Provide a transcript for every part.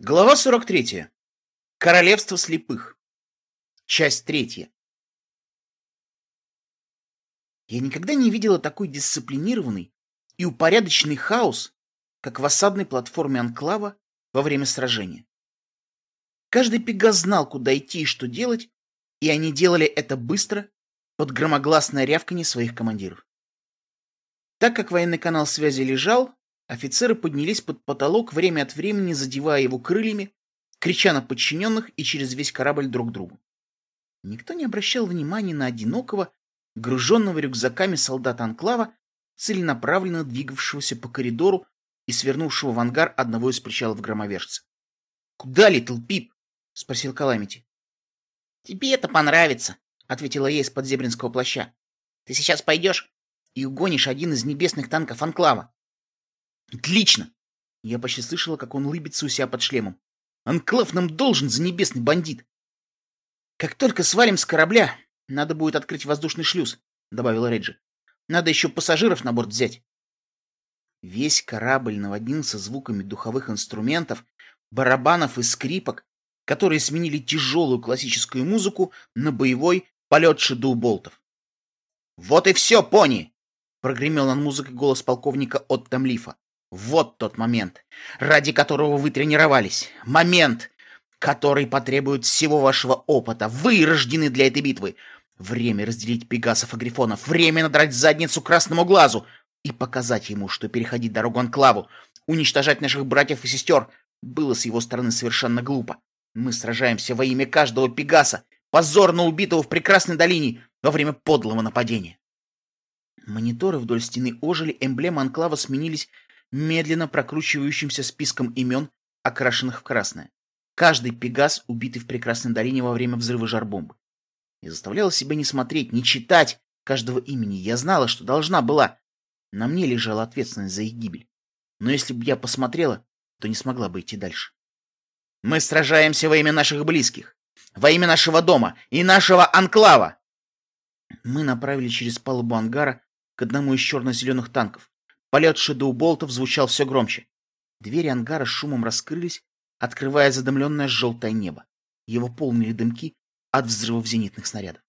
Глава 43. Королевство слепых. Часть третья. Я никогда не видела такой дисциплинированный и упорядоченный хаос, как в осадной платформе Анклава во время сражения. Каждый пегас знал, куда идти и что делать, и они делали это быстро, под громогласное рявканье своих командиров. Так как военный канал связи лежал, Офицеры поднялись под потолок, время от времени задевая его крыльями, крича на подчиненных и через весь корабль друг другу. Никто не обращал внимания на одинокого, груженного рюкзаками солдата Анклава, целенаправленно двигавшегося по коридору и свернувшего в ангар одного из причалов громовержца. «Куда, Литл Пип?» — спросил Каламити. «Тебе это понравится», — ответила я из подзебринского плаща. «Ты сейчас пойдешь и угонишь один из небесных танков Анклава. Отлично! Я почти слышала, как он лыбится у себя под шлемом. Анклав нам должен за небесный бандит. Как только свалим с корабля, надо будет открыть воздушный шлюз, добавила Реджи. Надо еще пассажиров на борт взять. Весь корабль наводнился звуками духовых инструментов, барабанов и скрипок, которые сменили тяжелую классическую музыку на боевой полет шедоу-болтов. «Вот и все, пони!» — прогремел над музыкой голос полковника Отто Млифа. Вот тот момент, ради которого вы тренировались. Момент, который потребует всего вашего опыта. Вы рождены для этой битвы. Время разделить пегасов и грифонов. Время надрать задницу красному глазу и показать ему, что переходить дорогу Анклаву, уничтожать наших братьев и сестер, было с его стороны совершенно глупо. Мы сражаемся во имя каждого пегаса, позорно убитого в прекрасной долине во время подлого нападения. Мониторы вдоль стены ожили, эмблемы Анклава сменились медленно прокручивающимся списком имен, окрашенных в красное. Каждый пегас, убитый в прекрасной долине во время взрыва жарбомбы. Я заставляла себя не смотреть, не читать каждого имени. Я знала, что должна была. На мне лежала ответственность за их гибель. Но если бы я посмотрела, то не смогла бы идти дальше. Мы сражаемся во имя наших близких, во имя нашего дома и нашего анклава. Мы направили через палубу ангара к одному из черно-зеленых танков. Полет шедоу-болтов звучал все громче. Двери ангара с шумом раскрылись, открывая задымленное желтое небо. Его полнили дымки от взрывов зенитных снарядов.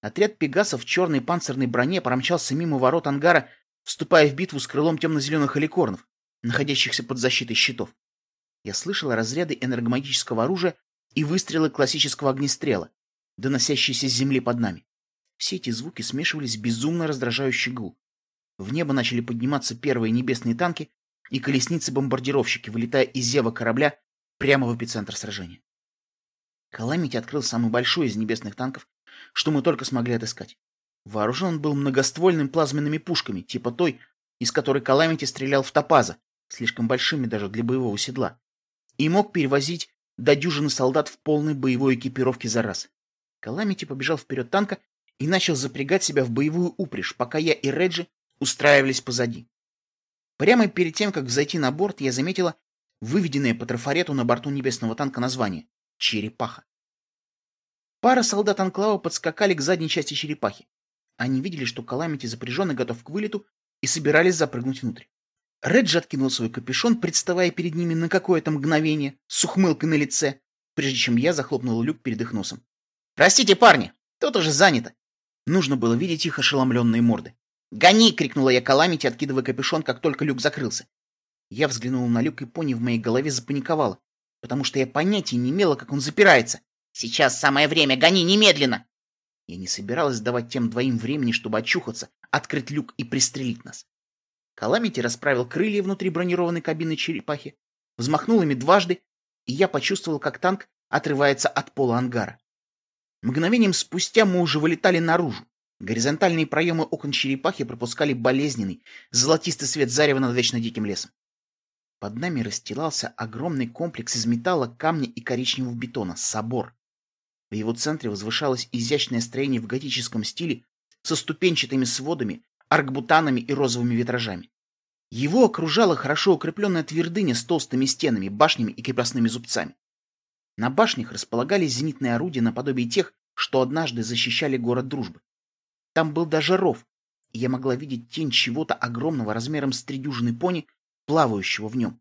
Отряд пегасов в черной панцирной броне промчался мимо ворот ангара, вступая в битву с крылом темно-зеленых аликорнов, находящихся под защитой щитов. Я слышал разряды энергомагического оружия и выстрелы классического огнестрела, доносящиеся с земли под нами. Все эти звуки смешивались в безумно раздражающий гул. В небо начали подниматься первые небесные танки и колесницы-бомбардировщики, вылетая из зева корабля прямо в эпицентр сражения. Каламити открыл самый большой из небесных танков, что мы только смогли отыскать. Вооружен он был многоствольными плазменными пушками, типа той, из которой Каламити стрелял в топаза, слишком большими даже для боевого седла, и мог перевозить до дюжины солдат в полной боевой экипировке за раз. Каламити побежал вперед танка и начал запрягать себя в боевую упряжь, пока я и Реджи устраивались позади. Прямо перед тем, как взойти на борт, я заметила выведенное по трафарету на борту небесного танка название — «Черепаха». Пара солдат Анклава подскакали к задней части черепахи. Они видели, что Каламити запряжен и готов к вылету, и собирались запрыгнуть внутрь. Реджи откинул свой капюшон, представая перед ними на какое-то мгновение, с ухмылкой на лице, прежде чем я захлопнул люк перед их носом. «Простите, парни, тут уже занято!» Нужно было видеть их ошеломленные морды. «Гони!» — крикнула я Каламити, откидывая капюшон, как только люк закрылся. Я взглянула на люк, и пони в моей голове запаниковала, потому что я понятия не имела, как он запирается. «Сейчас самое время! Гони немедленно!» Я не собиралась давать тем двоим времени, чтобы очухаться, открыть люк и пристрелить нас. Каламити расправил крылья внутри бронированной кабины черепахи, взмахнул ими дважды, и я почувствовал, как танк отрывается от пола ангара. Мгновением спустя мы уже вылетали наружу. Горизонтальные проемы окон черепахи пропускали болезненный, золотистый свет зарева над вечно диким лесом. Под нами расстилался огромный комплекс из металла, камня и коричневого бетона — собор. В его центре возвышалось изящное строение в готическом стиле со ступенчатыми сводами, аркбутанами и розовыми витражами. Его окружала хорошо укрепленная твердыня с толстыми стенами, башнями и крепостными зубцами. На башнях располагались зенитные орудия наподобие тех, что однажды защищали город Дружбы. Там был даже ров, и я могла видеть тень чего-то огромного размером с три пони, плавающего в нем.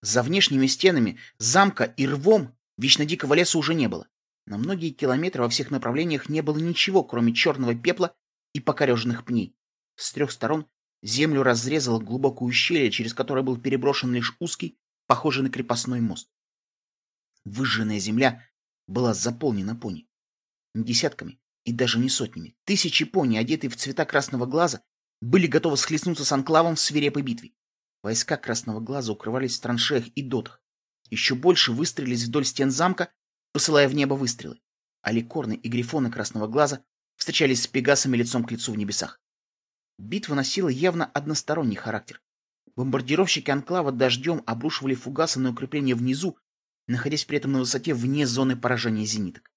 За внешними стенами замка и рвом вечно дикого леса уже не было. На многие километры во всех направлениях не было ничего, кроме черного пепла и покореженных пней. С трех сторон землю разрезало глубокое ущелье, через которое был переброшен лишь узкий, похожий на крепостной мост. Выжженная земля была заполнена пони. Десятками и даже не сотнями. Тысячи пони, одетые в цвета красного глаза, были готовы схлестнуться с анклавом в свирепой битве. Войска красного глаза укрывались в траншеях и дотах. Еще больше выстрелились вдоль стен замка, посылая в небо выстрелы. А ликорны и грифоны красного глаза встречались с пегасами лицом к лицу в небесах. Битва носила явно односторонний характер. Бомбардировщики анклава дождем обрушивали фугасы на укрепления внизу, находясь при этом на высоте вне зоны поражения зениток.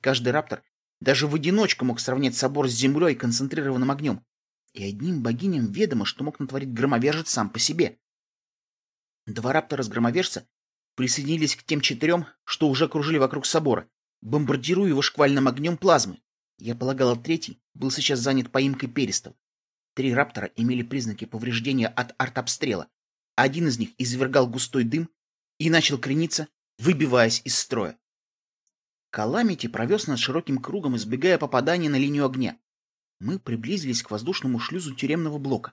Каждый раптор даже в одиночку мог сравнять собор с землей концентрированным огнем. И одним богиням ведомо, что мог натворить громовержец сам по себе. Два раптора с громовержца присоединились к тем четырем, что уже кружили вокруг собора, бомбардируя его шквальным огнем плазмы. Я полагал, третий был сейчас занят поимкой перистов. Три раптора имели признаки повреждения от артобстрела. Один из них извергал густой дым и начал крениться, выбиваясь из строя. Каламити провез над широким кругом, избегая попадания на линию огня. Мы приблизились к воздушному шлюзу тюремного блока.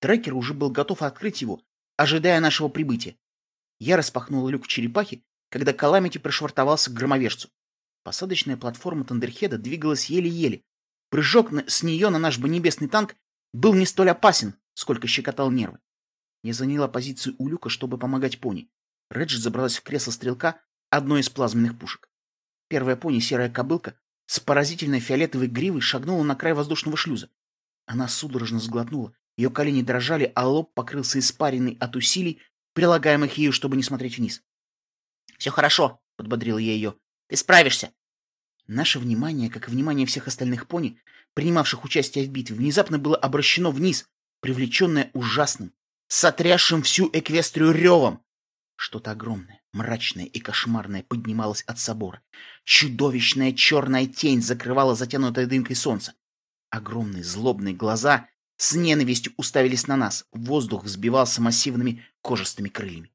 Трекер уже был готов открыть его, ожидая нашего прибытия. Я распахнул люк в черепахе, когда Каламити пришвартовался к громовержцу. Посадочная платформа Тандерхеда двигалась еле-еле. Прыжок с нее на наш небесный танк был не столь опасен, сколько щекотал нервы. Я заняла позицию у люка, чтобы помогать пони. Редж забралась в кресло стрелка одной из плазменных пушек. Первая пони, серая кобылка, с поразительной фиолетовой гривой шагнула на край воздушного шлюза. Она судорожно сглотнула, ее колени дрожали, а лоб покрылся испаренный от усилий, прилагаемых ею, чтобы не смотреть вниз. — Все хорошо, — подбодрила я ее. — Ты справишься. Наше внимание, как и внимание всех остальных пони, принимавших участие в битве, внезапно было обращено вниз, привлеченное ужасным, сотрясшим всю эквестрию ревом. Что-то огромное, мрачное и кошмарное поднималось от собора. Чудовищная черная тень закрывала затянутое дымкой солнце. Огромные злобные глаза с ненавистью уставились на нас. Воздух взбивался массивными кожистыми крыльями.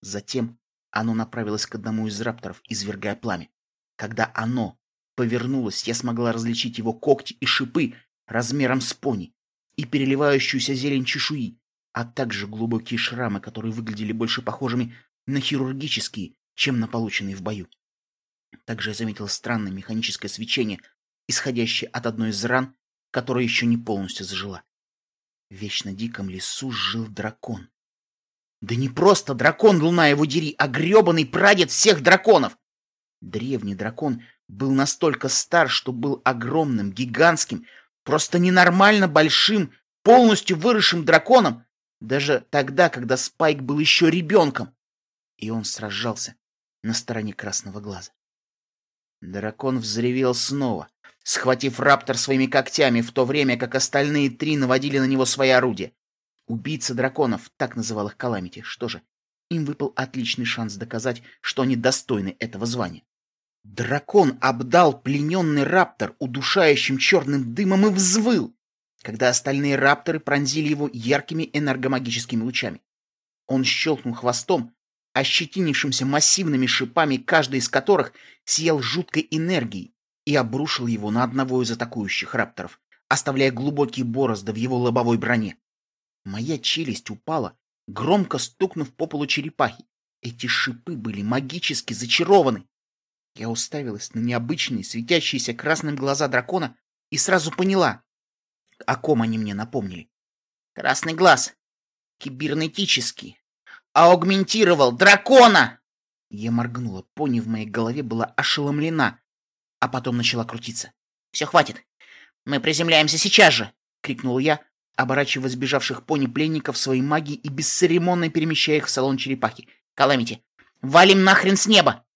Затем оно направилось к одному из рапторов, извергая пламя. Когда оно повернулось, я смогла различить его когти и шипы размером с пони и переливающуюся зелень чешуи, а также глубокие шрамы, которые выглядели больше похожими на хирургические, чем на полученные в бою. Также я заметил странное механическое свечение, исходящее от одной из ран, которая еще не полностью зажила. В вечно диком лесу жил дракон. Да не просто дракон, луна его дери, а гребаный прадед всех драконов! Древний дракон был настолько стар, что был огромным, гигантским, просто ненормально большим, полностью выросшим драконом, даже тогда, когда Спайк был еще ребенком. И он сражался на стороне красного глаза. Дракон взревел снова, схватив раптор своими когтями, в то время как остальные три наводили на него свои орудия. Убийца драконов, так называл их Каламити. Что же, им выпал отличный шанс доказать, что они достойны этого звания. Дракон обдал плененный раптор удушающим черным дымом и взвыл когда остальные рапторы пронзили его яркими энергомагическими лучами. Он щелкнул хвостом, ощетинившимся массивными шипами, каждый из которых сиял жуткой энергией, и обрушил его на одного из атакующих рапторов, оставляя глубокие борозды в его лобовой броне. Моя челюсть упала, громко стукнув по полу черепахи. Эти шипы были магически зачарованы. Я уставилась на необычные, светящиеся красным глаза дракона и сразу поняла, о ком они мне напомнили. Красный глаз. Кибернетический. Аугментировал дракона! Я моргнула. Пони в моей голове была ошеломлена, а потом начала крутиться. «Все, хватит. Мы приземляемся сейчас же!» — крикнул я, оборачивая сбежавших пони пленников своей магией и бесцеремонно перемещая их в салон черепахи. «Каламити, валим нахрен с неба!»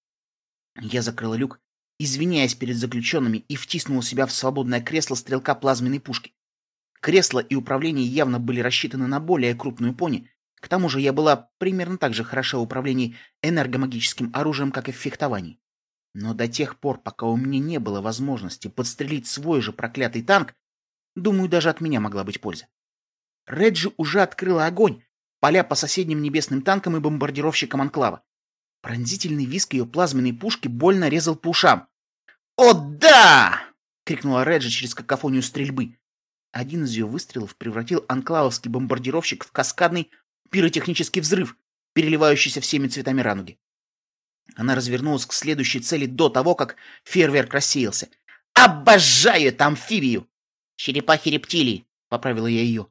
Я закрыла люк, извиняясь перед заключенными, и втиснула себя в свободное кресло стрелка плазменной пушки. Кресло и управление явно были рассчитаны на более крупную пони. К тому же я была примерно так же хороша в управлении энергомагическим оружием, как и в фехтовании. Но до тех пор, пока у меня не было возможности подстрелить свой же проклятый танк, думаю, даже от меня могла быть польза. Реджи уже открыла огонь, поля по соседним небесным танкам и бомбардировщикам Анклава. Пронзительный виск ее плазменной пушки больно резал по ушам. «О, да!» — крикнула Реджи через какофонию стрельбы. Один из ее выстрелов превратил анклавовский бомбардировщик в каскадный пиротехнический взрыв, переливающийся всеми цветами рануги. Она развернулась к следующей цели до того, как фейерверк рассеялся. «Обожаю эту амфибию!» «Черепахи-рептилии!» — поправила я ее.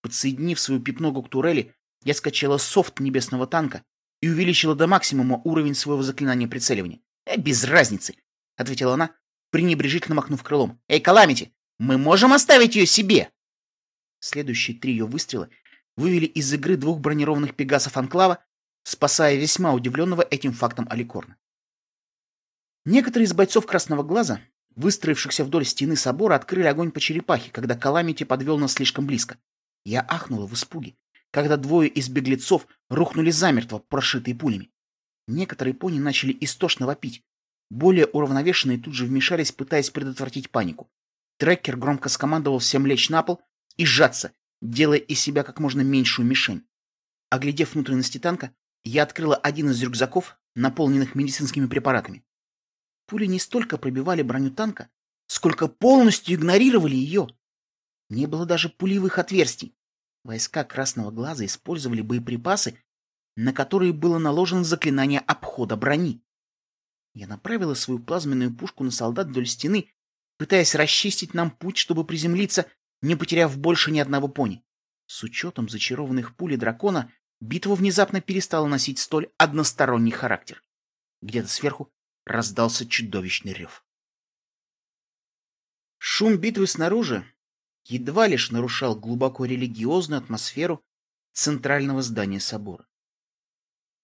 Подсоединив свою пипногу к турели, я скачала софт небесного танка и увеличила до максимума уровень своего заклинания прицеливания. «Э, «Без разницы», — ответила она, пренебрежительно махнув крылом. «Эй, Каламити, мы можем оставить ее себе!» Следующие три ее выстрела вывели из игры двух бронированных пегасов Анклава, спасая весьма удивленного этим фактом Аликорна. Некоторые из бойцов Красного Глаза, выстроившихся вдоль стены собора, открыли огонь по черепахе, когда Каламити подвел нас слишком близко. Я ахнула в испуге, когда двое из беглецов рухнули замертво, прошитые пулями. Некоторые пони начали истошно вопить. Более уравновешенные тут же вмешались, пытаясь предотвратить панику. Трекер громко скомандовал всем лечь на пол и сжаться, делая из себя как можно меньшую мишень. Оглядев внутренности танка, я открыла один из рюкзаков, наполненных медицинскими препаратами. Пули не столько пробивали броню танка, сколько полностью игнорировали ее. Не было даже пулевых отверстий. Войска Красного Глаза использовали боеприпасы, на которые было наложено заклинание обхода брони. Я направила свою плазменную пушку на солдат вдоль стены, пытаясь расчистить нам путь, чтобы приземлиться, не потеряв больше ни одного пони. С учетом зачарованных пулей дракона, битва внезапно перестала носить столь односторонний характер. Где-то сверху раздался чудовищный рев. Шум битвы снаружи едва лишь нарушал глубоко религиозную атмосферу центрального здания собора.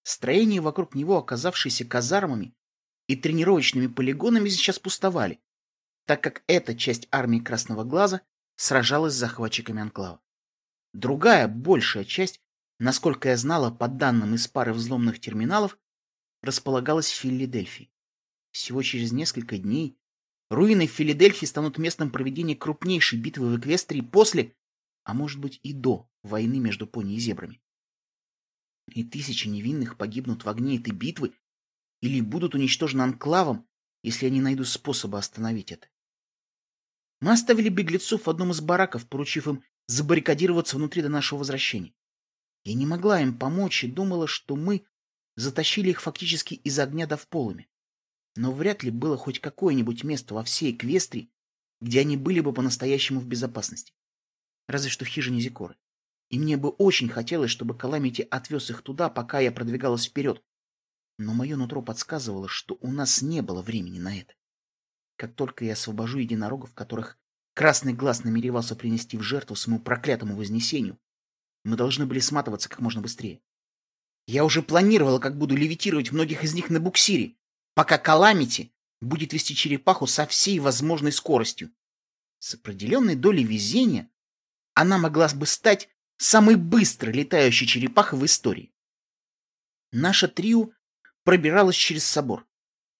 Строения вокруг него, оказавшиеся казармами и тренировочными полигонами, сейчас пустовали, так как эта часть армии Красного Глаза сражалась с захватчиками Анклава. Другая, большая часть, насколько я знала по данным из пары взломных терминалов, располагалась в Филадельфии. Всего через несколько дней Руины Филадельфии станут местом проведения крупнейшей битвы в Эквестрии после, а может быть и до, войны между пони и зебрами. И тысячи невинных погибнут в огне этой битвы или будут уничтожены анклавом, если они найдут способы остановить это. Мы оставили беглецов в одном из бараков, поручив им забаррикадироваться внутри до нашего возвращения. Я не могла им помочь и думала, что мы затащили их фактически из огня до вполыми но вряд ли было хоть какое-нибудь место во всей Эквестрии, где они были бы по-настоящему в безопасности. Разве что в хижине Зикоры. И мне бы очень хотелось, чтобы Каламити отвез их туда, пока я продвигалась вперед. Но мое нутро подсказывало, что у нас не было времени на это. Как только я освобожу единорогов, которых Красный Глаз намеревался принести в жертву своему проклятому вознесению, мы должны были сматываться как можно быстрее. Я уже планировала, как буду левитировать многих из них на буксире, пока Каламити будет вести черепаху со всей возможной скоростью. С определенной долей везения она могла бы стать самой быстрой летающей черепахой в истории. Наша трио пробиралась через собор.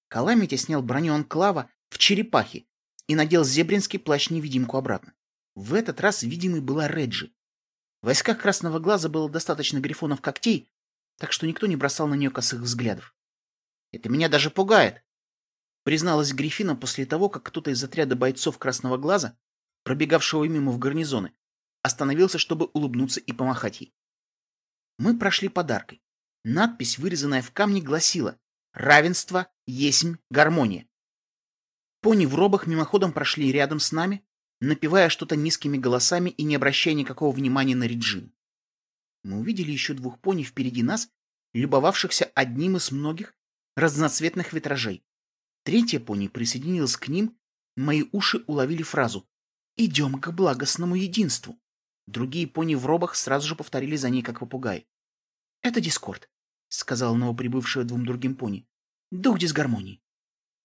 Каламити снял броню Анклава в черепахе и надел зебринский плащ-невидимку обратно. В этот раз видимой была Реджи. В войсках Красного Глаза было достаточно грифонов когтей, так что никто не бросал на нее косых взглядов. Это меня даже пугает. Призналась Грифина после того, как кто-то из отряда бойцов Красного Глаза, пробегавшего мимо в гарнизоны, остановился, чтобы улыбнуться и помахать ей. Мы прошли подаркой. Надпись, вырезанная в камне, гласила «Равенство, есмь, гармония». Пони в робах мимоходом прошли рядом с нами, напевая что-то низкими голосами и не обращая никакого внимания на Реджину. Мы увидели еще двух пони впереди нас, любовавшихся одним из многих разноцветных витражей. Третья пони присоединилась к ним, мои уши уловили фразу «Идем к благостному единству». Другие пони в робах сразу же повторили за ней, как попугай. «Это Дискорд», — сказала новоприбывшая двум другим пони. «Дух дисгармонии».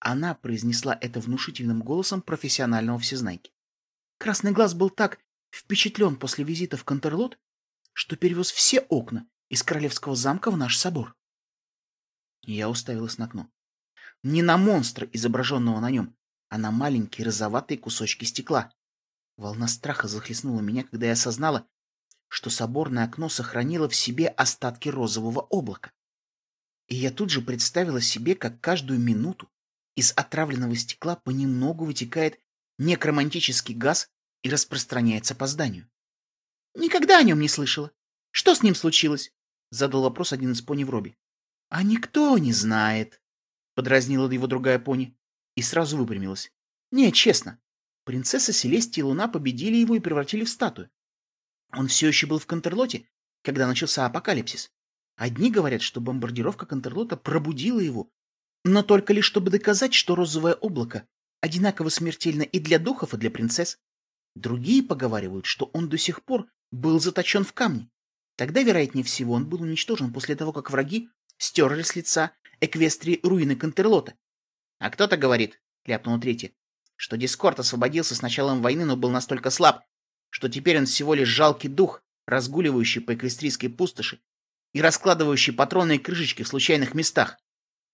Она произнесла это внушительным голосом профессионального всезнайки. Красный глаз был так впечатлен после визита в Контерлот, что перевез все окна из королевского замка в наш собор. Я уставилась на окно. Не на монстра, изображенного на нем, а на маленькие розоватые кусочки стекла. Волна страха захлестнула меня, когда я осознала, что соборное окно сохранило в себе остатки розового облака. И я тут же представила себе, как каждую минуту из отравленного стекла понемногу вытекает некромантический газ и распространяется по зданию. Никогда о нем не слышала. Что с ним случилось? Задал вопрос один из пони в робе. А никто не знает, подразнила его другая пони и сразу выпрямилась. Не, честно. Принцесса Селестия и Луна победили его и превратили в статую. Он все еще был в Контерлоте, когда начался апокалипсис. Одни говорят, что бомбардировка Контерлота пробудила его, но только лишь чтобы доказать, что розовое облако одинаково смертельно и для духов, и для принцесс. Другие поговаривают, что он до сих пор был заточен в камне. Тогда, вероятнее всего, он был уничтожен после того, как враги стерли с лица Эквестрии руины Контерлота. А кто-то говорит, ляпнул третий, что Дискорд освободился с началом войны, но был настолько слаб, что теперь он всего лишь жалкий дух, разгуливающий по эквестрийской пустоши и раскладывающий патронные крышечки в случайных местах, —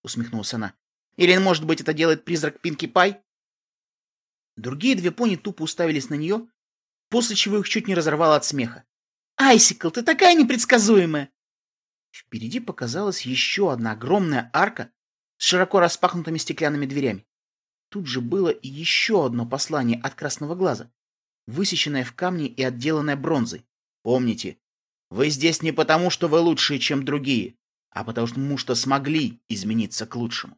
усмехнулась она. Или, может быть, это делает призрак Пинки Пай? Другие две пони тупо уставились на нее, после чего их чуть не разорвало от смеха. «Айсикл, ты такая непредсказуемая!» Впереди показалась еще одна огромная арка с широко распахнутыми стеклянными дверями. Тут же было еще одно послание от красного глаза высеченная в камне и отделанная бронзой. Помните, вы здесь не потому, что вы лучшие, чем другие, а потому что смогли измениться к лучшему.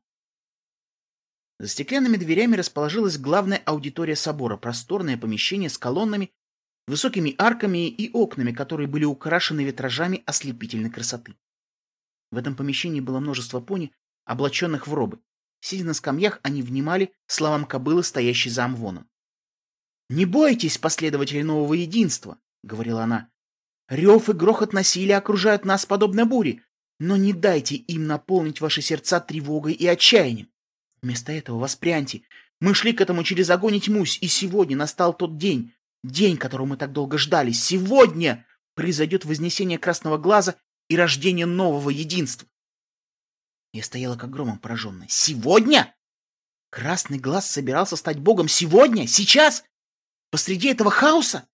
За стеклянными дверями расположилась главная аудитория собора, просторное помещение с колоннами, высокими арками и окнами, которые были украшены витражами ослепительной красоты. В этом помещении было множество пони, облаченных в робы. Сидя на скамьях, они внимали словам кобылы, стоящей за амвоном. «Не бойтесь, последователи нового единства», — говорила она. «Рев и грохот насилия окружают нас подобно буре, но не дайте им наполнить ваши сердца тревогой и отчаянием. Вместо этого воспряньте. Мы шли к этому через огонь и тьмусь, и сегодня настал тот день, день, которого мы так долго ждали. Сегодня произойдет вознесение красного глаза и рождение нового единства. Я стояла как громом пораженная. Сегодня? Красный глаз собирался стать богом сегодня? Сейчас? Посреди этого хаоса?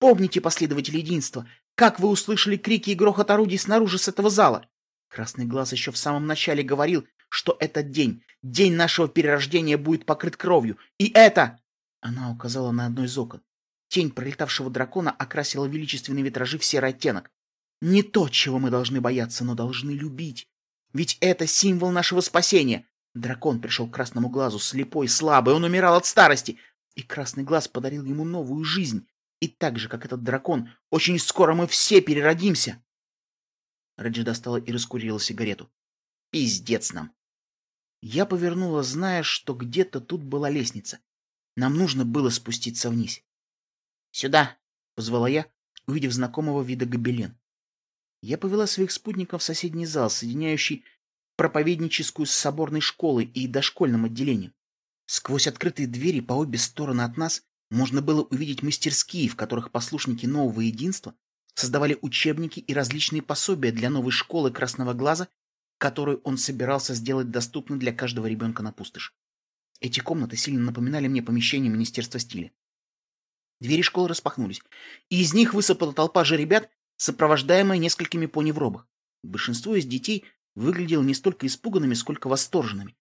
Помните, последователи единства, как вы услышали крики и грохот орудий снаружи с этого зала? Красный глаз еще в самом начале говорил, что этот день, день нашего перерождения будет покрыт кровью. И это... Она указала на одно из окон. Тень пролетавшего дракона окрасила величественные витражи в серый оттенок. Не то, чего мы должны бояться, но должны любить. Ведь это символ нашего спасения. Дракон пришел к красному глазу, слепой, слабый, он умирал от старости и красный глаз подарил ему новую жизнь. И так же, как этот дракон, очень скоро мы все переродимся. Реджи достала и раскурила сигарету. Пиздец нам. Я повернула, зная, что где-то тут была лестница. Нам нужно было спуститься вниз. «Сюда!» — позвала я, увидев знакомого вида гобелен. Я повела своих спутников в соседний зал, соединяющий проповедническую с соборной школой и дошкольным отделением. Сквозь открытые двери по обе стороны от нас можно было увидеть мастерские, в которых послушники нового единства создавали учебники и различные пособия для новой школы Красного Глаза, которую он собирался сделать доступной для каждого ребенка на пустошь. Эти комнаты сильно напоминали мне помещение Министерства стиля. Двери школы распахнулись, и из них высыпала толпа же ребят, сопровождаемая несколькими пони в робах. Большинство из детей выглядело не столько испуганными, сколько восторженными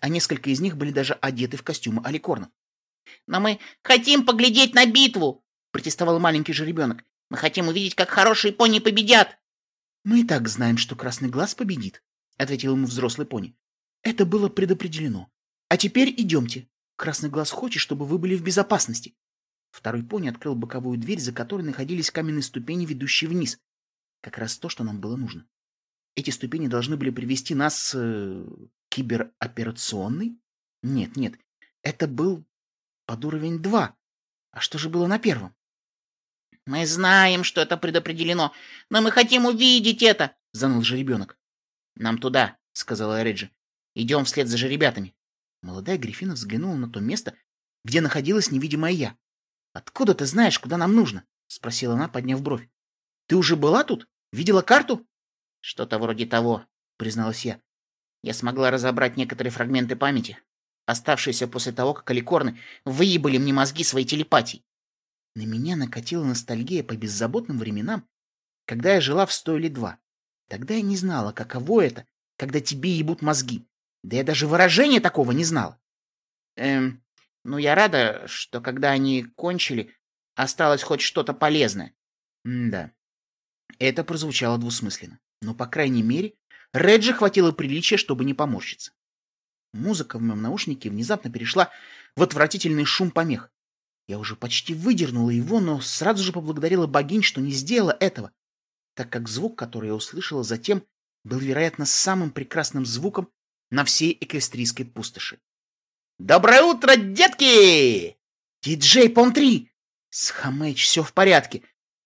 а несколько из них были даже одеты в костюмы аликорнов. «Но мы хотим поглядеть на битву!» — протестовал маленький жеребенок. «Мы хотим увидеть, как хорошие пони победят!» «Мы и так знаем, что Красный Глаз победит», — ответил ему взрослый пони. «Это было предопределено. А теперь идемте. Красный Глаз хочет, чтобы вы были в безопасности». Второй пони открыл боковую дверь, за которой находились каменные ступени, ведущие вниз. Как раз то, что нам было нужно. Эти ступени должны были привести нас э, Кибероперационный? Нет, нет, это был под уровень 2. А что же было на первом? «Мы знаем, что это предопределено, но мы хотим увидеть это!» — заныл жеребенок. «Нам туда», — сказала Реджи. «Идем вслед за жеребятами». Молодая Гриффина взглянула на то место, где находилась невидимая я. «Откуда ты знаешь, куда нам нужно?» — спросила она, подняв бровь. «Ты уже была тут? Видела карту?» «Что-то вроде того», — призналась я. Я смогла разобрать некоторые фрагменты памяти, оставшиеся после того, как аликорны выебали мне мозги своей телепатией. На меня накатила ностальгия по беззаботным временам, когда я жила в стойле два. Тогда я не знала, каково это, когда тебе ебут мозги. Да я даже выражения такого не знала. Эм, ну я рада, что когда они кончили, осталось хоть что-то полезное. М да. Это прозвучало двусмысленно. Но, по крайней мере, Реджи хватило приличия, чтобы не поморщиться. Музыка в моем наушнике внезапно перешла в отвратительный шум помех. Я уже почти выдернула его, но сразу же поблагодарила богинь, что не сделала этого, так как звук, который я услышала затем, был, вероятно, самым прекрасным звуком на всей эквестрийской пустоши. «Доброе утро, детки!» «Диджей Пон-3!» С все в порядке.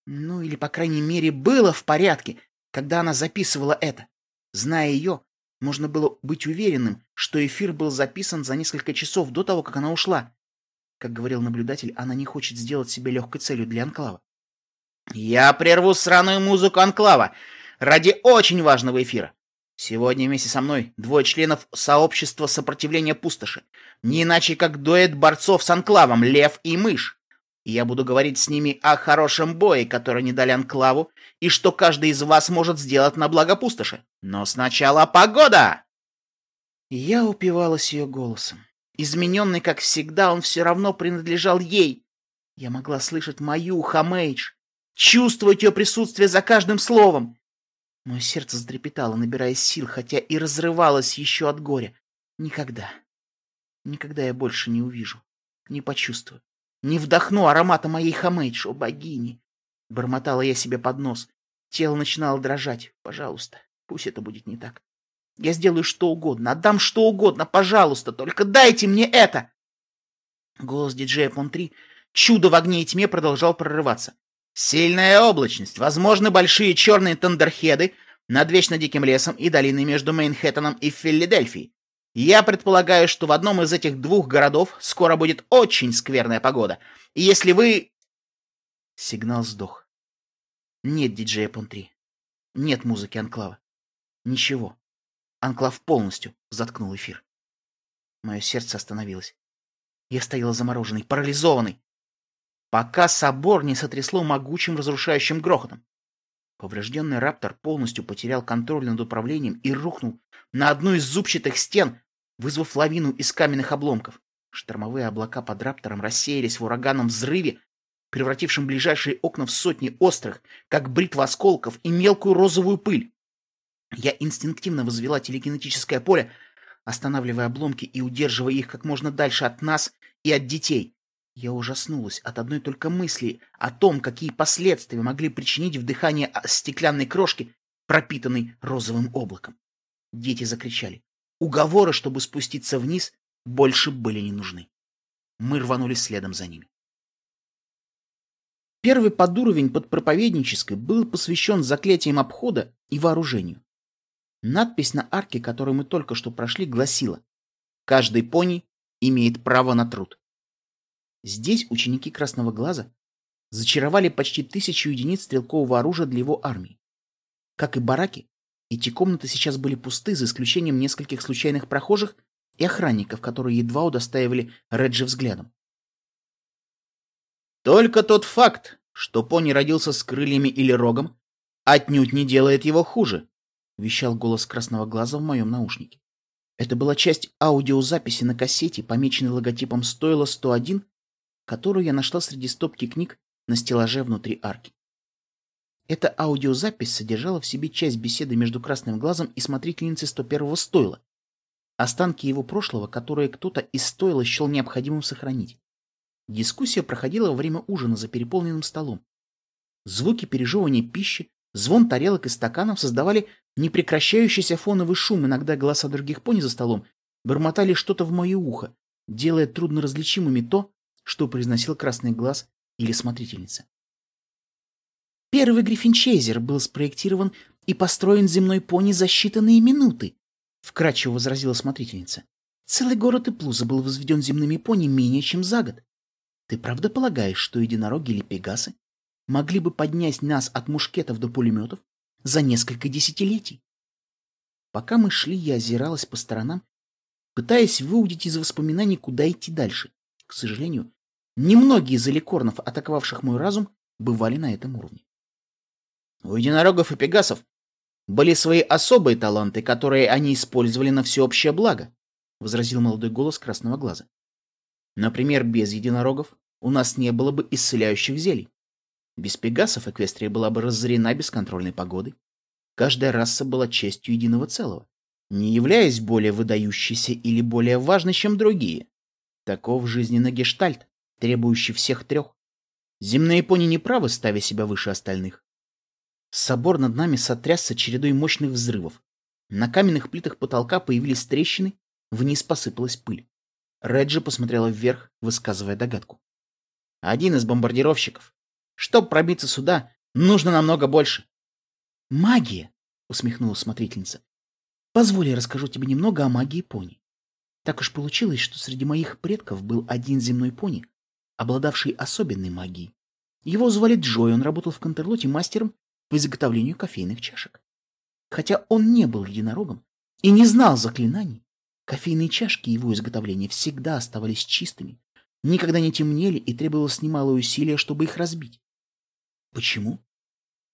Ну, или, по крайней мере, было в порядке, когда она записывала это. Зная ее, можно было быть уверенным, что эфир был записан за несколько часов до того, как она ушла. Как говорил наблюдатель, она не хочет сделать себя легкой целью для Анклава. «Я прерву сраную музыку Анклава ради очень важного эфира. Сегодня вместе со мной двое членов сообщества сопротивления пустоши, не иначе как дуэт борцов с Анклавом Лев и Мышь. И я буду говорить с ними о хорошем бое, который не дали Анклаву, и что каждый из вас может сделать на благо пустоши. Но сначала погода!» Я упивалась ее голосом. Измененный, как всегда, он все равно принадлежал ей. Я могла слышать мою Хамейдж, чувствовать ее присутствие за каждым словом. Мое сердце затрепетало, набирая сил, хотя и разрывалось еще от горя. Никогда, никогда я больше не увижу, не почувствую, не вдохну аромата моей Хамейдж, о богини. Бормотала я себе под нос. Тело начинало дрожать. Пожалуйста, пусть это будет не так. Я сделаю что угодно, отдам что угодно, пожалуйста, только дайте мне это!» Голос диджея Пон-3, чудо в огне и тьме, продолжал прорываться. «Сильная облачность, возможно, большие черные тандерхеды над вечно диким лесом и долиной между Мейнхэттеном и Филадельфией. Я предполагаю, что в одном из этих двух городов скоро будет очень скверная погода. И если вы...» Сигнал сдох. Нет диджея Пон-3. Нет музыки Анклава. Ничего. Анклав полностью заткнул эфир. Мое сердце остановилось. Я стояла замороженный, парализованный, пока собор не сотрясло могучим разрушающим грохотом. Поврежденный раптор полностью потерял контроль над управлением и рухнул на одну из зубчатых стен, вызвав лавину из каменных обломков. Штормовые облака под раптором рассеялись в ураганном взрыве, превратившем ближайшие окна в сотни острых, как бритва осколков, и мелкую розовую пыль. Я инстинктивно возвела телекинетическое поле, останавливая обломки и удерживая их как можно дальше от нас и от детей. Я ужаснулась от одной только мысли о том, какие последствия могли причинить вдыхание стеклянной крошки, пропитанной розовым облаком. Дети закричали. Уговоры, чтобы спуститься вниз, больше были не нужны. Мы рванулись следом за ними. Первый подуровень под проповеднической был посвящен заклятиям обхода и вооружению. Надпись на арке, которую мы только что прошли, гласила «Каждый пони имеет право на труд». Здесь ученики Красного Глаза зачаровали почти тысячу единиц стрелкового оружия для его армии. Как и бараки, эти комнаты сейчас были пусты, за исключением нескольких случайных прохожих и охранников, которые едва удостаивали Реджи взглядом. Только тот факт, что пони родился с крыльями или рогом, отнюдь не делает его хуже, вещал голос красного глаза в моем наушнике. Это была часть аудиозаписи на кассете, помеченной логотипом «Стоило 101», которую я нашла среди стопки книг на стеллаже внутри арки. Эта аудиозапись содержала в себе часть беседы между красным глазом и смотрительницей 101-го стойла, останки его прошлого, которые кто-то из стойла счел необходимым сохранить. Дискуссия проходила во время ужина за переполненным столом. Звуки пережевывания пищи, звон тарелок и стаканов создавали непрекращающийся фоновый шум, иногда голоса других пони за столом бормотали что-то в мое ухо, делая трудноразличимыми то, что произносил красный глаз или смотрительница. Первый гриффинчейзер был спроектирован и построен земной пони за считанные минуты, вкратчиво возразила смотрительница. Целый город Иплуза был возведен земными пони менее чем за год. Ты правда полагаешь, что единороги или пегасы могли бы поднять нас от мушкетов до пулеметов за несколько десятилетий. Пока мы шли, я озиралась по сторонам, пытаясь выудить из воспоминаний, куда идти дальше. К сожалению, Немногие из эликорнов, атаковавших мой разум, бывали на этом уровне. У единорогов и пегасов были свои особые таланты, которые они использовали на всеобщее благо, — возразил молодой голос красного глаза. Например, без единорогов у нас не было бы исцеляющих зелий. Без пегасов Эквестрия была бы разорена бесконтрольной погодой. Каждая раса была частью единого целого, не являясь более выдающейся или более важной, чем другие. Таков жизненный гештальт, требующий всех трех. Земные пони не правы, ставя себя выше остальных. Собор над нами сотрясся чередой мощных взрывов. На каменных плитах потолка появились трещины, вниз посыпалась пыль. Реджи посмотрела вверх, высказывая догадку. Один из бомбардировщиков. Чтоб пробиться сюда, нужно намного больше. Магия, усмехнулась смотрительница. Позволь, я расскажу тебе немного о магии пони. Так уж получилось, что среди моих предков был один земной пони, обладавший особенной магией. Его звали Джой, он работал в Контерлоте мастером по изготовлению кофейных чашек. Хотя он не был единорогом и не знал заклинаний, кофейные чашки его изготовления всегда оставались чистыми, никогда не темнели и требовалось немалое усилие, чтобы их разбить. Почему?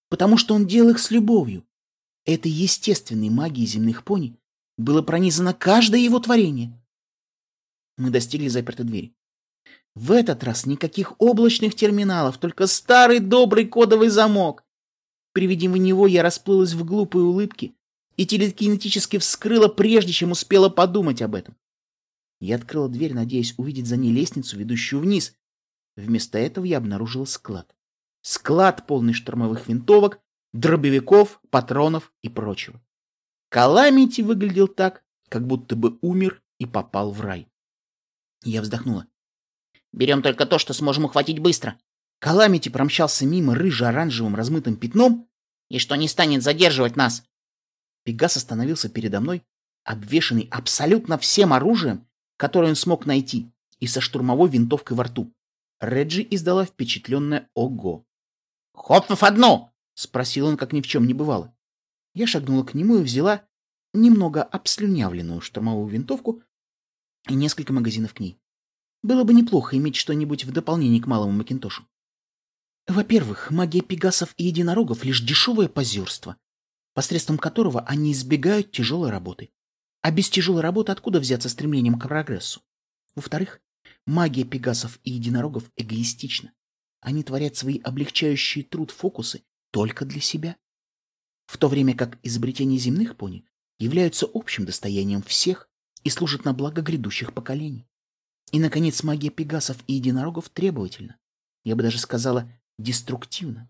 Потому что он делал их с любовью. Этой естественной магией земных пони было пронизано каждое его творение. Мы достигли запертой двери. В этот раз никаких облачных терминалов, только старый добрый кодовый замок. При виде него я расплылась в глупой улыбке и телекинетически вскрыла, прежде чем успела подумать об этом. Я открыла дверь, надеясь увидеть за ней лестницу, ведущую вниз. Вместо этого я обнаружила склад. Склад, полный штурмовых винтовок, дробовиков, патронов и прочего. Каламити выглядел так, как будто бы умер и попал в рай. Я вздохнула. «Берем только то, что сможем ухватить быстро. Каламити промчался мимо рыже-оранжевым размытым пятном, и что не станет задерживать нас. Пегас остановился передо мной, обвешанный абсолютно всем оружием, которое он смог найти, и со штурмовой винтовкой во рту. Реджи издала впечатленное «Ого!». «Хопнув одну!» — спросил он, как ни в чем не бывало. Я шагнула к нему и взяла немного обслюнявленную штурмовую винтовку и несколько магазинов к ней. Было бы неплохо иметь что-нибудь в дополнение к малому Макинтошу. Во-первых, магия пегасов и единорогов — лишь дешевое позерство, посредством которого они избегают тяжелой работы. А без тяжелой работы откуда взяться стремлением к прогрессу? Во-вторых, магия пегасов и единорогов эгоистична. Они творят свои облегчающие труд фокусы только для себя. В то время как изобретения земных пони являются общим достоянием всех и служат на благо грядущих поколений. И, наконец, магия пегасов и единорогов требовательна. Я бы даже сказала, деструктивно.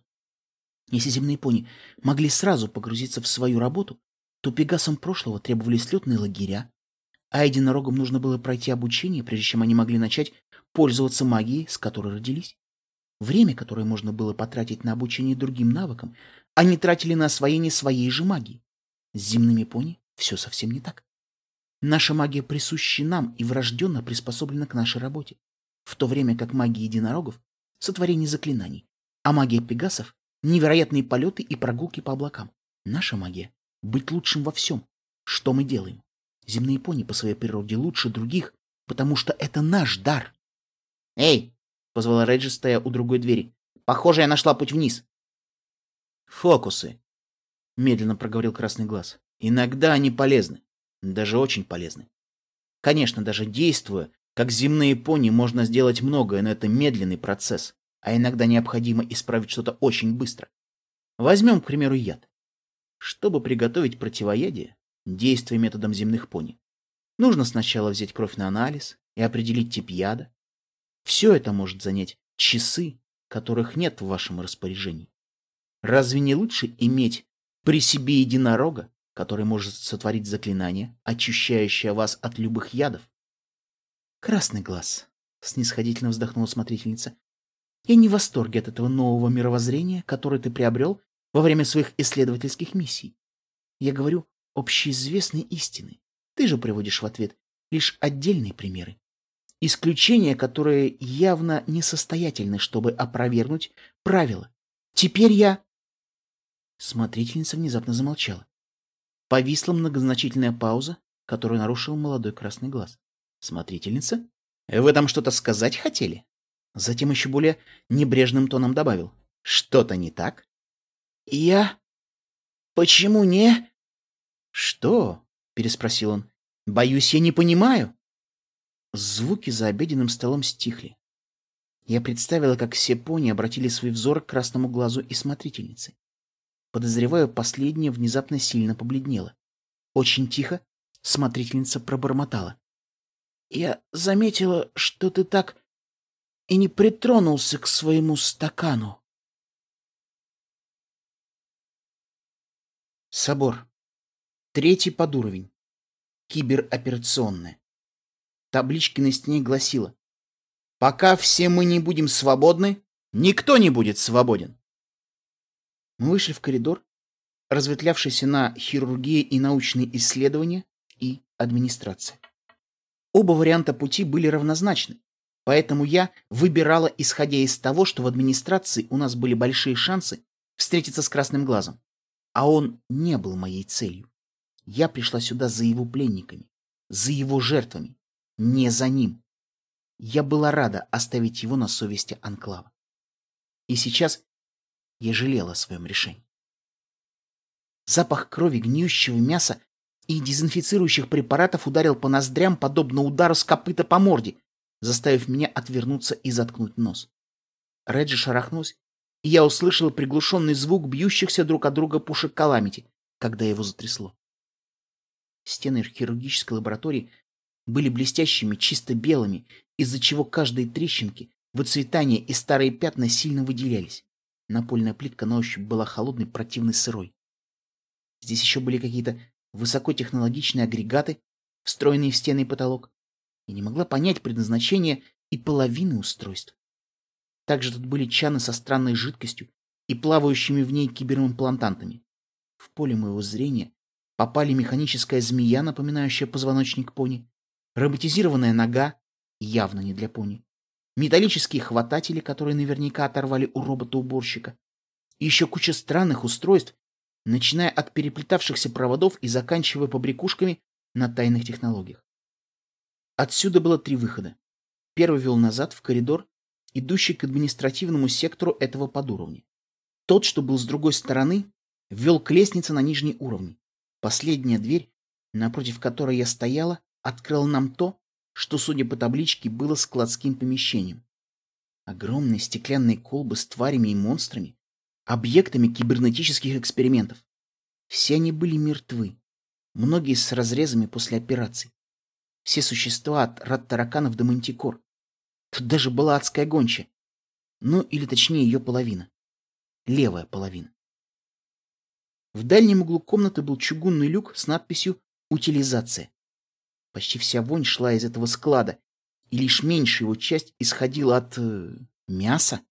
Если земные пони могли сразу погрузиться в свою работу, то пегасам прошлого требовались летные лагеря, а единорогам нужно было пройти обучение, прежде чем они могли начать пользоваться магией, с которой родились. Время, которое можно было потратить на обучение другим навыкам, они тратили на освоение своей же магии. С земными пони все совсем не так. Наша магия присуща нам и врожденно приспособлена к нашей работе, в то время как магия единорогов — сотворение заклинаний, а магия пегасов — невероятные полеты и прогулки по облакам. Наша магия — быть лучшим во всем, что мы делаем. Земные пони по своей природе лучше других, потому что это наш дар. «Эй!» — позвала Реджи, стоя у другой двери. «Похоже, я нашла путь вниз». «Фокусы», — медленно проговорил Красный Глаз. «Иногда они полезны, даже очень полезны. Конечно, даже действуя, как земные пони, можно сделать многое, но это медленный процесс а иногда необходимо исправить что-то очень быстро. Возьмем, к примеру, яд. Чтобы приготовить противоядие, действуя методом земных пони, нужно сначала взять кровь на анализ и определить тип яда. Все это может занять часы, которых нет в вашем распоряжении. Разве не лучше иметь при себе единорога, который может сотворить заклинание, очищающее вас от любых ядов? Красный глаз, снисходительно вздохнула смотрительница. Я не в восторге от этого нового мировоззрения, которое ты приобрел во время своих исследовательских миссий. Я говорю общеизвестные истины. Ты же приводишь в ответ лишь отдельные примеры. Исключения, которые явно несостоятельны, чтобы опровергнуть правила. Теперь я... Смотрительница внезапно замолчала. Повисла многозначительная пауза, которую нарушил молодой красный глаз. Смотрительница? Вы там что-то сказать хотели? Затем еще более небрежным тоном добавил. Что-то не так? Я... Почему не... Что? Переспросил он. Боюсь, я не понимаю. Звуки за обеденным столом стихли. Я представила, как все пони обратили свой взор к красному глазу и смотрительницы. Подозреваю, последняя внезапно сильно побледнела. Очень тихо смотрительница пробормотала. «Я заметила, что ты так и не притронулся к своему стакану». Собор. Третий подуровень. Кибероперационная. Таблички на стене гласила Пока все мы не будем свободны, никто не будет свободен. Мы вышли в коридор, разветвлявшийся на хирургии и научные исследования и администрация. Оба варианта пути были равнозначны, поэтому я выбирала, исходя из того, что в администрации у нас были большие шансы встретиться с красным глазом, а он не был моей целью. Я пришла сюда за его пленниками, за его жертвами, не за ним. Я была рада оставить его на совести Анклава. И сейчас я жалела о своем решении. Запах крови, гниющего мяса и дезинфицирующих препаратов ударил по ноздрям, подобно удару с копыта по морде, заставив меня отвернуться и заткнуть нос. Реджи шарахнулась, и я услышала приглушенный звук бьющихся друг от друга пушек Каламити, когда его затрясло. Стены хирургической лаборатории были блестящими, чисто белыми, из-за чего каждой трещинки, выцветания и старые пятна сильно выделялись. Напольная плитка на ощупь была холодной, противной, сырой. Здесь еще были какие-то высокотехнологичные агрегаты, встроенные в стены и потолок. Я не могла понять предназначение и половины устройств. Также тут были чаны со странной жидкостью и плавающими в ней киберимплантантами. В поле моего зрения попали механическая змея, напоминающая позвоночник пони, роботизированная нога, явно не для пони, металлические хвататели, которые наверняка оторвали у робота-уборщика, и еще куча странных устройств, начиная от переплетавшихся проводов и заканчивая побрякушками на тайных технологиях. Отсюда было три выхода. Первый вел назад в коридор, идущий к административному сектору этого подуровня. Тот, что был с другой стороны, вел к лестнице на нижний уровень. Последняя дверь, напротив которой я стояла, открыла нам то, что, судя по табличке, было складским помещением. Огромные стеклянные колбы с тварями и монстрами, объектами кибернетических экспериментов. Все они были мертвы, многие с разрезами после операций. Все существа от рад тараканов до мантикор. Тут даже была адская гонча. Ну, или точнее ее половина. Левая половина. В дальнем углу комнаты был чугунный люк с надписью «Утилизация». Почти вся вонь шла из этого склада, и лишь меньшая его часть исходила от... Э, мяса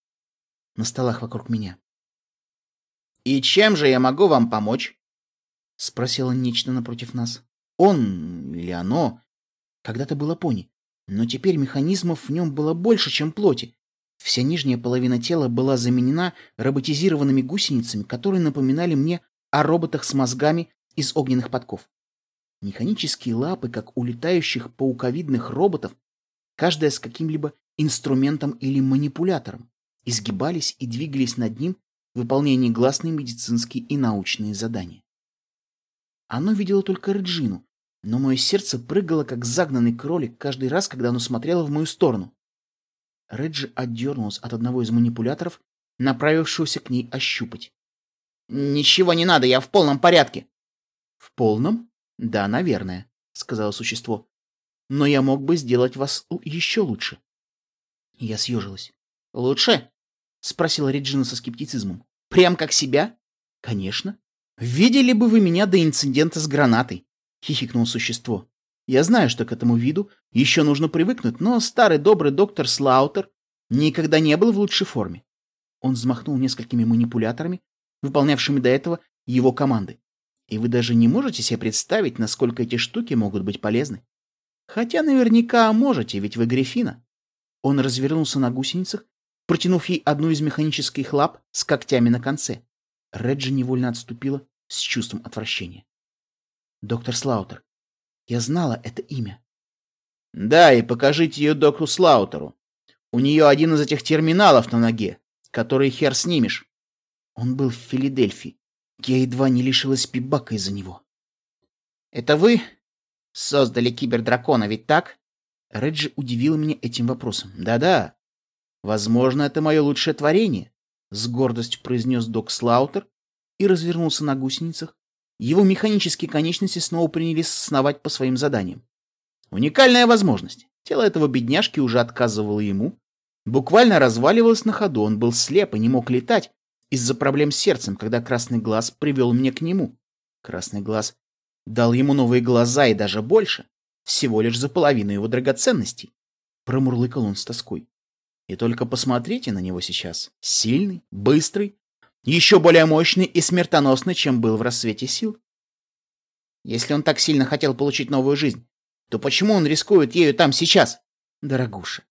на столах вокруг меня. «И чем же я могу вам помочь?» — спросила нечто напротив нас. Он или оно когда-то было пони, но теперь механизмов в нем было больше, чем плоти. Вся нижняя половина тела была заменена роботизированными гусеницами, которые напоминали мне о роботах с мозгами из огненных подков. Механические лапы, как у летающих пауковидных роботов, каждая с каким-либо инструментом или манипулятором, изгибались и двигались над ним в выполнении гласные медицинские и научные задания. Оно видело только Реджину, но мое сердце прыгало, как загнанный кролик, каждый раз, когда оно смотрело в мою сторону. Реджи отдернулась от одного из манипуляторов, направившегося к ней ощупать. «Ничего не надо, я в полном порядке». «В полном?» «Да, наверное», — сказала существо. «Но я мог бы сделать вас еще лучше». Я съежилась. «Лучше?» — спросила Реджина со скептицизмом. «Прям как себя?» «Конечно. Видели бы вы меня до инцидента с гранатой», — хихикнуло существо. «Я знаю, что к этому виду еще нужно привыкнуть, но старый добрый доктор Слаутер никогда не был в лучшей форме». Он взмахнул несколькими манипуляторами, выполнявшими до этого его команды. И вы даже не можете себе представить, насколько эти штуки могут быть полезны. Хотя наверняка можете, ведь вы Гриффина. Он развернулся на гусеницах, протянув ей одну из механических лап с когтями на конце. Реджи невольно отступила с чувством отвращения. «Доктор Слаутер, я знала это имя». «Да, и покажите ее доктору Слаутеру. У нее один из этих терминалов на ноге, который хер снимешь. Он был в Филадельфии. Я едва не лишилась пибака из-за него. Это вы создали кибердракона, ведь так? Реджи удивил меня этим вопросом. Да-да. Возможно, это мое лучшее творение, с гордостью произнес док Слаутер и развернулся на гусеницах. Его механические конечности снова принялись сновать по своим заданиям. Уникальная возможность. Тело этого бедняжки уже отказывало ему. Буквально разваливалось на ходу, он был слеп и не мог летать из-за проблем с сердцем, когда Красный Глаз привел меня к нему. Красный Глаз дал ему новые глаза и даже больше, всего лишь за половину его драгоценностей. Промурлыкал он с тоской. И только посмотрите на него сейчас. Сильный, быстрый, еще более мощный и смертоносный, чем был в рассвете сил. Если он так сильно хотел получить новую жизнь, то почему он рискует ею там сейчас? Дорогуша,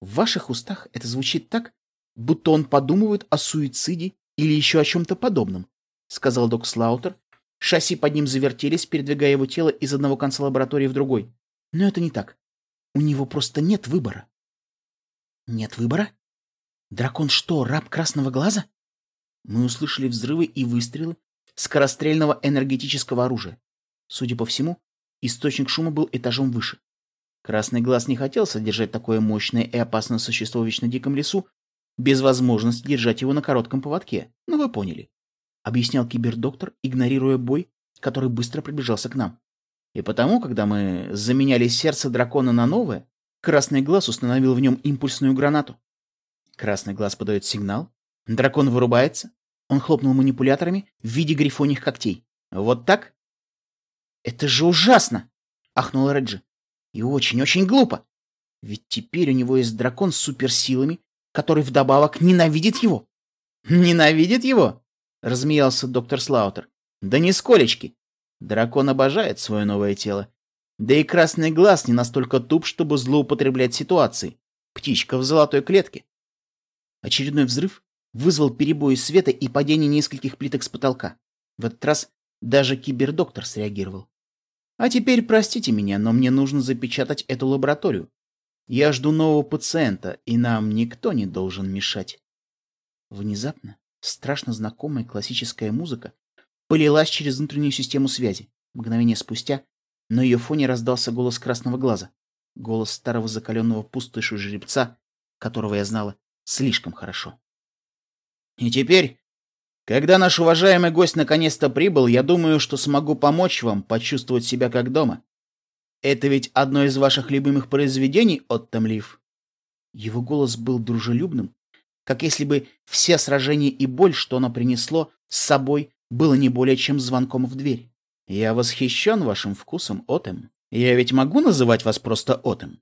в ваших устах это звучит так, будто он подумывает о суициде или еще о чем-то подобном, сказал док Слаутер. Шасси под ним завертелись, передвигая его тело из одного конца лаборатории в другой. Но это не так. У него просто нет выбора. Нет выбора? Дракон что, раб красного глаза? Мы услышали взрывы и выстрелы скорострельного энергетического оружия. Судя по всему, источник шума был этажом выше. Красный глаз не хотел содержать такое мощное и опасное существо в вечно диком лесу без возможности держать его на коротком поводке. Ну, вы поняли. Объяснял кибердоктор, игнорируя бой, который быстро приближался к нам. И потому, когда мы заменяли сердце дракона на новое, Красный глаз установил в нем импульсную гранату. Красный глаз подает сигнал. Дракон вырубается. Он хлопнул манипуляторами в виде грифоних когтей. Вот так? Это же ужасно! Ахнул Реджи. И очень-очень глупо. Ведь теперь у него есть дракон с суперсилами, который вдобавок ненавидит его. Ненавидит его? Размеялся доктор Слаутер. Да нисколечки. Дракон обожает свое новое тело да и красный глаз не настолько туп, чтобы злоупотреблять ситуацией. Птичка в золотой клетке. Очередной взрыв вызвал перебои света и падение нескольких плиток с потолка. В этот раз даже кибердоктор среагировал. А теперь простите меня, но мне нужно запечатать эту лабораторию. Я жду нового пациента, и нам никто не должен мешать. Внезапно страшно знакомая классическая музыка полилась через внутреннюю систему связи. Мгновение спустя на ее фоне раздался голос красного глаза. Голос старого закаленного пустышу жеребца, которого я знала слишком хорошо. И теперь, когда наш уважаемый гость наконец-то прибыл, я думаю, что смогу помочь вам почувствовать себя как дома. Это ведь одно из ваших любимых произведений, Оттемлив. Его голос был дружелюбным, как если бы все сражения и боль, что оно принесло с собой, было не более чем звонком в дверь. Я восхищен вашим вкусом, Отем. Я ведь могу называть вас просто Отем.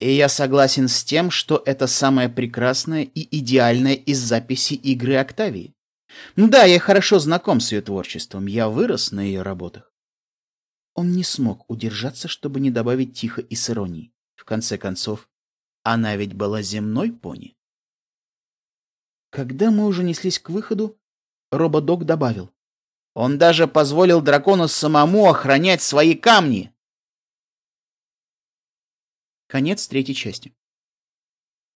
И я согласен с тем, что это самое прекрасное и идеальное из записей игры Октавии. Да, я хорошо знаком с ее творчеством, я вырос на ее работах. Он не смог удержаться, чтобы не добавить тихо и с иронией. В конце концов, она ведь была земной пони. Когда мы уже неслись к выходу, Рободок добавил. Он даже позволил дракону самому охранять свои камни. Конец третьей части.